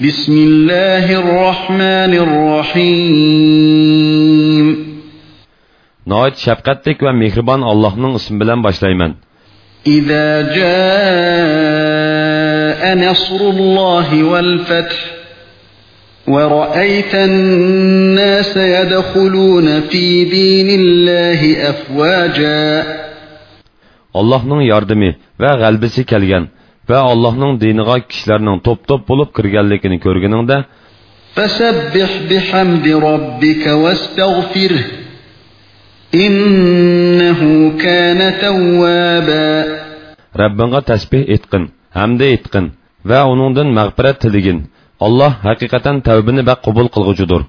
بسم الله الرحمن الرحيم. نايت شفقتك ومهربان الله نن اسم بلن باشلايمن إذا جاء نصر الله والفتح ورأيت الناس يدخلون في دين الله أفواجا. الله نن ياردمي وغلبسي كالجن və Allah'ın diniga kişilərinin top-top bulub kirganligini ko'rganingda فسبح بحمد ربك واستغفره إنه كان توابا Rabbinga tasbih etqin, hamda etqin və onundan mag'firat tiligin. Allah haqiqatan tavbini və qabul qilguchidir.